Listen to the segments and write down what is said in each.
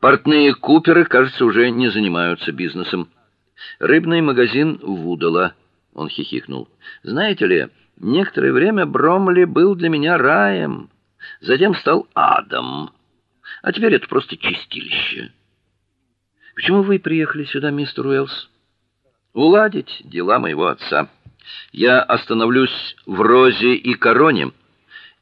Портные Куперы, кажется, уже не занимаются бизнесом. Рыбный магазин Вудала. Он хихикнул. Знаете ли, некоторое время Бромли был для меня раем, затем стал адом. А теперь это просто чистилище. Почему вы приехали сюда, мистер Уэллс? Уладить дела моего отца. Я остановлюсь в Розе и Короне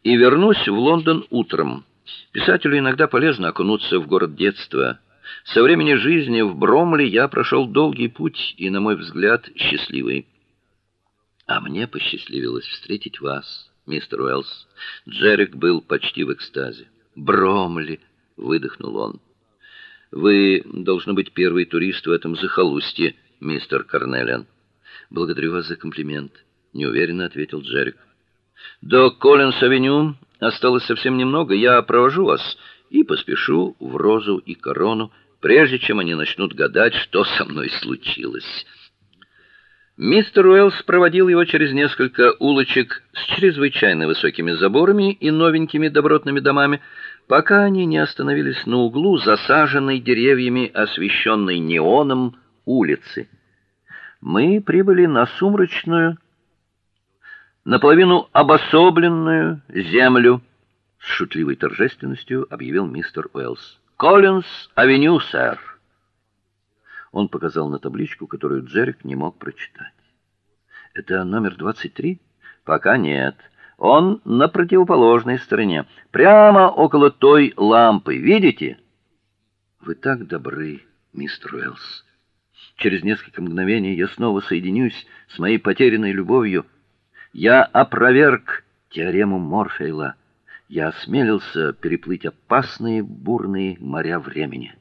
и вернусь в Лондон утром. Писателю иногда полезно окунуться в город детства. Со времени жизни в Бромли я прошел долгий путь и, на мой взгляд, счастливый. А мне посчастливилось встретить вас, мистер Уэллс. Джерик был почти в экстазе. Бромли, выдохнул он. Вы должны быть первый турист в этом захолустье, мистер Карнелиан. Благодарю вас за комплимент, неуверенно ответил Джерик. До Коллинс-авеню осталось совсем немного. Я провожу вас и поспешу в Розу и Корону, прежде чем они начнут гадать, что со мной случилось. Мистер Уэллс проводил его через несколько улочек с чрезвычайно высокими заборами и новенькими добротными домами, пока они не остановились на углу, засаженной деревьями, освещенной неоном улицы. Мы прибыли на сумрачную наполовину обособленную землю, с шутливой торжественностью объявил мистер Уэллс. Коллинс-авеню, сэр. Он показал на табличку, которую Джерик не мог прочитать. Это номер 23? Пока нет. Он на противоположной стороне, прямо около той лампы, видите? Вы так добры, мистер Уэллс. Через несколько мгновений я снова соединюсь с моей потерянной любовью я опроверг теорему Морфея. Я осмелился переплыть опасные бурные моря времени.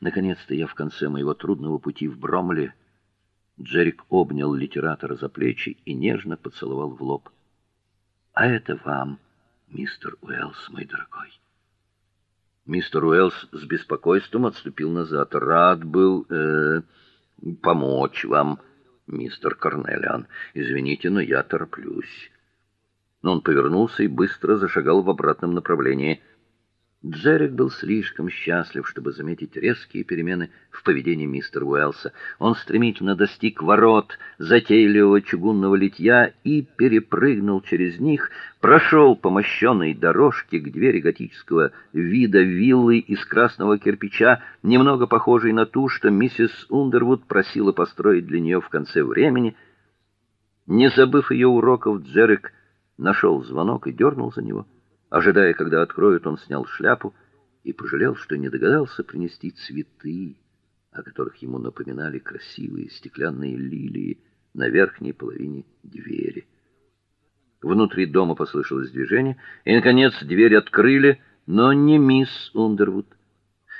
Наконец-то я в конце моего трудного пути в Бромле. Джерик обнял литератора за плечи и нежно поцеловал в лоб. А это вам, мистер Уэллс, мой дорогой. Мистер Уэллс с беспокойством отступил назад. Рад был э, помочь вам мистер Карнелиан. Извините, но я тороплюсь. Но он повернулся и быстро зашагал в обратном направлении. Джерик был слишком счастлив, чтобы заметить резкие перемены в поведении мистера Уэлса. Он стремительно достиг ворот затейливого чугунного литья и перепрыгнул через них, прошел по мощенной дорожке к двери готического вида виллы из красного кирпича, немного похожей на ту, что миссис Ундервуд просила построить для нее в конце времени. Не забыв ее уроков, Джерик нашел звонок и дернул за него. Ожидая, когда откроют, он снял шляпу и пожалел, что не догадался принести цветы, о которых ему напоминали красивые стеклянные лилии на верхней половине двери. Внутри дома послышалось движение, и наконец дверь открыли, но не мисс Ундервуд.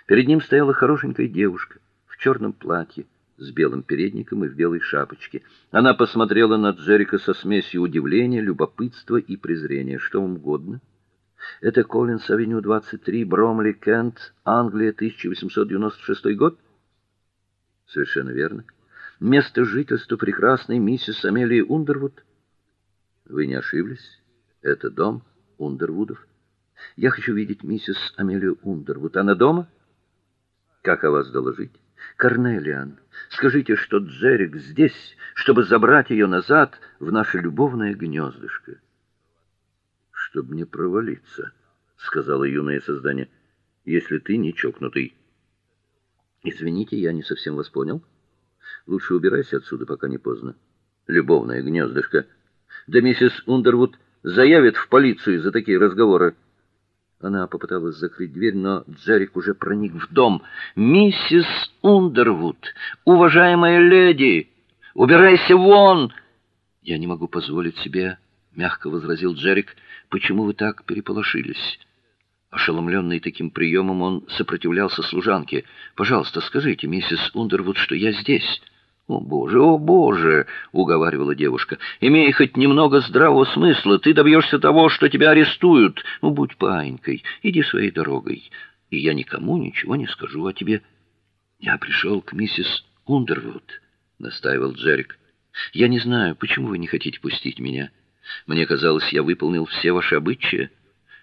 Перед ним стояла хорошенькая девушка в черном платье с белым передником и в белой шапочке. Она посмотрела на Джерика со смесью удивления, любопытства и презрения. Что вам угодно? Это Коллинс-авеню 23, Бромли, Кент, Англия, 1896 год? Совершенно верно. Место жительства прекрасной миссис Амелии Ундервуд. Вы не ошиблись. Это дом Ундервудов. Я хочу видеть миссис Амелию Ундервуд. Она дома? Как о вас доложить? Карнелиан, скажите, что Джерик здесь, чтобы забрать ее назад в наше любовное гнездышко чтобы не провалиться, сказала юное создание. Если ты не чокнутый. Извините, я не совсем вас понял. Лучше убирайся отсюда, пока не поздно. Любовное гнездышко. Да миссис Ундервуд заявит в полицию за такие разговоры. Она попыталась закрыть дверь, но Джерик уже проник в дом. Миссис Ундервуд, уважаемая леди, убирайся вон. Я не могу позволить себе мягко возразил Джерик. Почему вы так переполошились? Ошеломленный таким приемом, он сопротивлялся служанке. Пожалуйста, скажите, миссис Ундервуд, что я здесь. О, боже, о, боже, уговаривала девушка. Имей хоть немного здравого смысла, ты добьешься того, что тебя арестуют. Ну будь паинькой, иди своей дорогой, и я никому ничего не скажу о тебе. Я пришел к миссис Ундервуд, настаивал Джерик. Я не знаю, почему вы не хотите пустить меня. Мне казалось, я выполнил все ваши обычаи.